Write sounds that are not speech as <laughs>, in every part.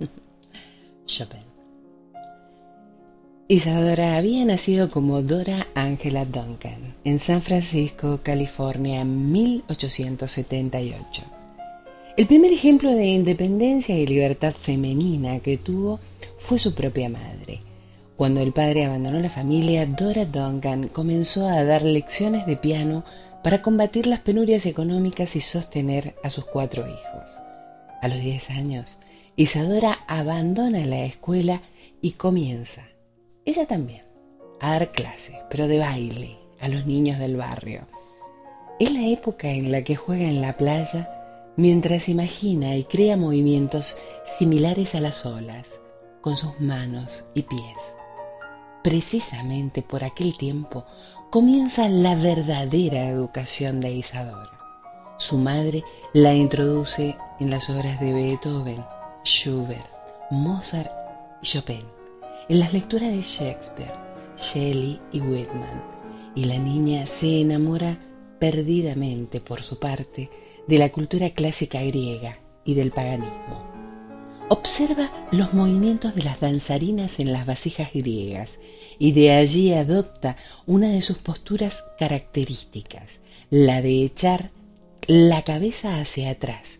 <laughs> Chopin. Isadora había nacido como Dora Angela Duncan en San Francisco, California, en 1878. El primer ejemplo de independencia y libertad femenina que tuvo fue su propia madre. Cuando el padre abandonó la familia, Dora Duncan comenzó a dar lecciones de piano para combatir las penurias económicas y sostener a sus cuatro hijos. A los 10 años, Isadora abandona la escuela y comienza ella también, a dar clases, pero de baile, a los niños del barrio. Es la época en la que juega en la playa mientras imagina y crea movimientos similares a las olas, con sus manos y pies. Precisamente por aquel tiempo comienza la verdadera educación de Isadora. Su madre la introduce en las obras de Beethoven, Schubert, Mozart y Chopin en las lecturas de Shakespeare, Shelley y Whitman, y la niña se enamora perdidamente, por su parte, de la cultura clásica griega y del paganismo. Observa los movimientos de las danzarinas en las vasijas griegas y de allí adopta una de sus posturas características, la de echar la cabeza hacia atrás,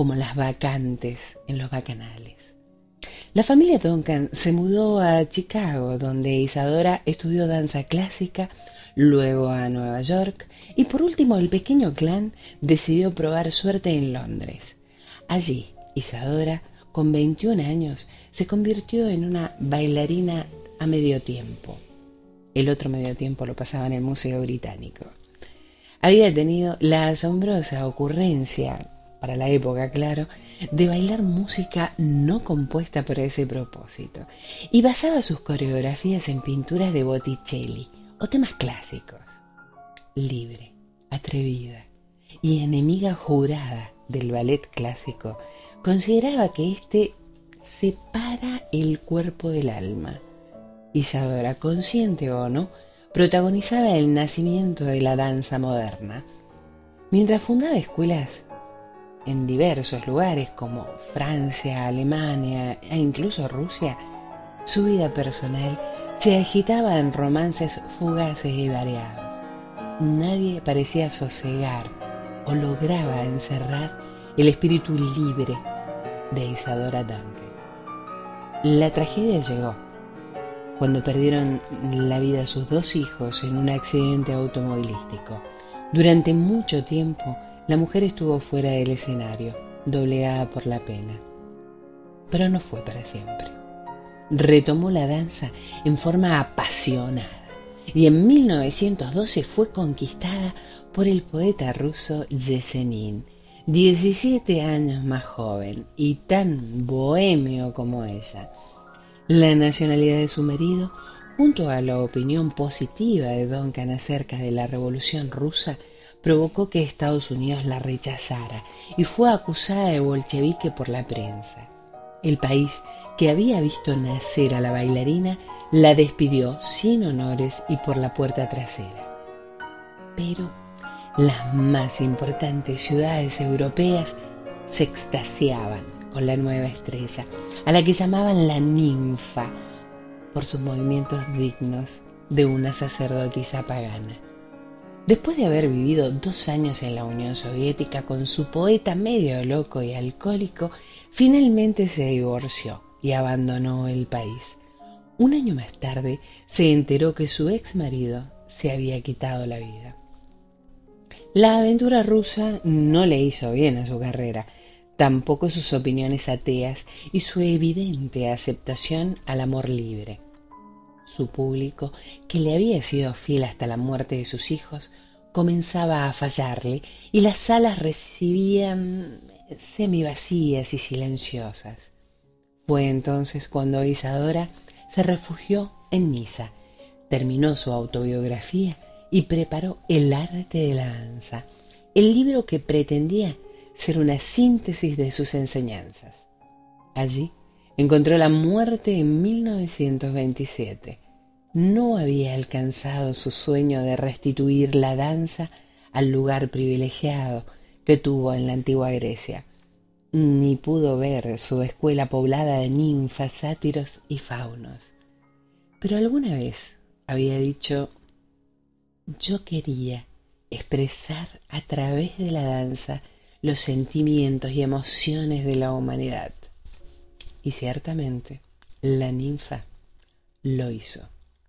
como las vacantes en los bacanales. La familia Duncan se mudó a Chicago, donde Isadora estudió danza clásica, luego a Nueva York y por último el pequeño clan decidió probar suerte en Londres. Allí, Isadora, con 21 años, se convirtió en una bailarina a medio tiempo. El otro medio tiempo lo pasaba en el Museo Británico. Había tenido la asombrosa ocurrencia para la época, claro, de bailar música no compuesta para ese propósito, y basaba sus coreografías en pinturas de Botticelli o temas clásicos. Libre, atrevida y enemiga jurada del ballet clásico, consideraba que éste separa el cuerpo del alma. Isadora, consciente o no, protagonizaba el nacimiento de la danza moderna. Mientras fundaba escuelas en diversos lugares como Francia, Alemania e incluso Rusia, su vida personal se agitaba en romances fugaces y variados. Nadie parecía sosegar o lograba encerrar el espíritu libre de Isadora Duncan. La tragedia llegó cuando perdieron la vida sus dos hijos en un accidente automovilístico. Durante mucho tiempo, la mujer estuvo fuera del escenario, doblegada por la pena. Pero no fue para siempre. Retomó la danza en forma apasionada y en 1912 fue conquistada por el poeta ruso Yesenin, 17 años más joven y tan bohemio como ella. La nacionalidad de su marido, junto a la opinión positiva de Duncan acerca de la revolución rusa, provocó que Estados Unidos la rechazara y fue acusada de bolchevique por la prensa. El país que había visto nacer a la bailarina la despidió sin honores y por la puerta trasera. Pero las más importantes ciudades europeas se extasiaban con la nueva estrella, a la que llamaban la ninfa por sus movimientos dignos de una sacerdotisa pagana. Después de haber vivido dos años en la Unión Soviética con su poeta medio loco y alcohólico, finalmente se divorció y abandonó el país. Un año más tarde se enteró que su ex marido se había quitado la vida. La aventura rusa no le hizo bien a su carrera, tampoco sus opiniones ateas y su evidente aceptación al amor libre. Su público, que le había sido fiel hasta la muerte de sus hijos, comenzaba a fallarle y las salas recibían semivacías y silenciosas. Fue entonces cuando Isadora se refugió en Niza, terminó su autobiografía y preparó El arte de la danza, el libro que pretendía ser una síntesis de sus enseñanzas. Allí encontró la muerte en 1927. No había alcanzado su sueño de restituir la danza al lugar privilegiado que tuvo en la antigua Grecia. ni pudo ver su escuela poblada de ninfas, sátiros y faunos. Pero alguna vez había dicho, yo quería expresar a través de la danza los sentimientos y emociones de la humanidad. Y ciertamente la ninfa lo hizo.